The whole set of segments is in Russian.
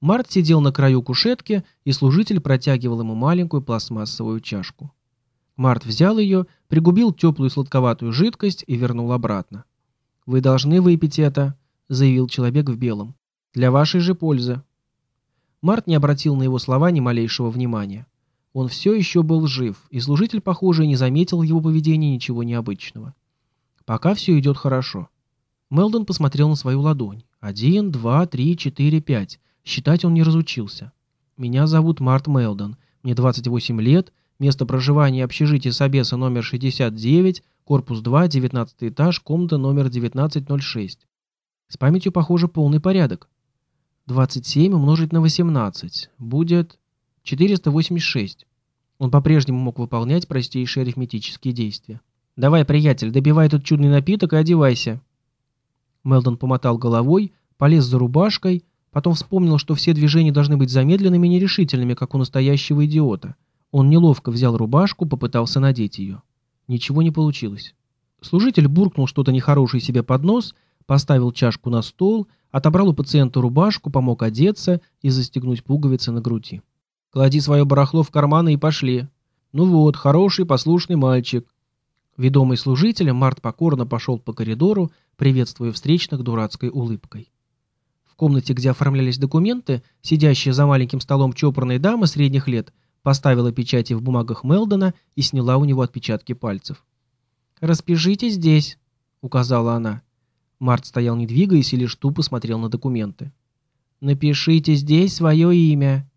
Март сидел на краю кушетки, и служитель протягивал ему маленькую пластмассовую чашку. Март взял ее, пригубил теплую сладковатую жидкость и вернул обратно. «Вы должны выпить это», — заявил человек в белом. «Для вашей же пользы». Март не обратил на его слова ни малейшего внимания. Он все еще был жив, и служитель, похоже, не заметил в его поведении ничего необычного. Пока все идет хорошо. Мелдон посмотрел на свою ладонь. Один, два, три, четыре, пять. Считать он не разучился. Меня зовут Март Мелдон. Мне 28 лет. Место проживания общежитие Собеса номер 69, корпус 2, 19 этаж, комната номер 1906. С памятью, похоже, полный порядок. 27 умножить на 18 будет 486. Он по-прежнему мог выполнять простейшие арифметические действия. «Давай, приятель, добивай этот чудный напиток и одевайся». Мелдон помотал головой, полез за рубашкой, потом вспомнил, что все движения должны быть замедленными и нерешительными, как у настоящего идиота. Он неловко взял рубашку, попытался надеть ее. Ничего не получилось. Служитель буркнул что-то нехорошее себе под нос, поставил чашку на стол, отобрал у пациента рубашку, помог одеться и застегнуть пуговицы на груди. «Клади свое барахло в карманы и пошли». «Ну вот, хороший, послушный мальчик». Ведомый служителем, Март покорно пошел по коридору, приветствуя встречных дурацкой улыбкой. В комнате, где оформлялись документы, сидящая за маленьким столом чопорная дама средних лет поставила печати в бумагах Мелдона и сняла у него отпечатки пальцев. «Распишите здесь», — указала она. Март стоял не двигаясь и лишь тупо смотрел на документы. «Напишите здесь свое имя».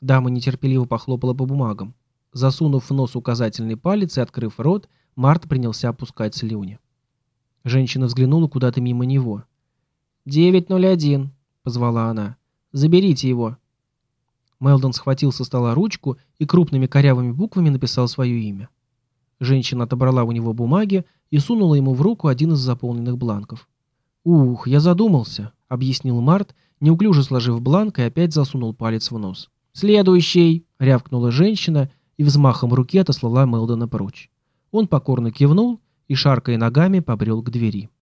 Дама нетерпеливо похлопала по бумагам. Засунув в нос указательный палец и открыв рот, Март принялся опускать слюни. Женщина взглянула куда-то мимо него. «901», — позвала она. «Заберите его». Мелдон схватил со стола ручку и крупными корявыми буквами написал свое имя. Женщина отобрала у него бумаги и сунула ему в руку один из заполненных бланков. «Ух, я задумался», — объяснил Март, неуклюже сложив бланк и опять засунул палец в нос. «Следующий!» — рявкнула женщина и взмахом руки отослала Мелдона прочь. Он покорно кивнул и, шаркая ногами, побрел к двери.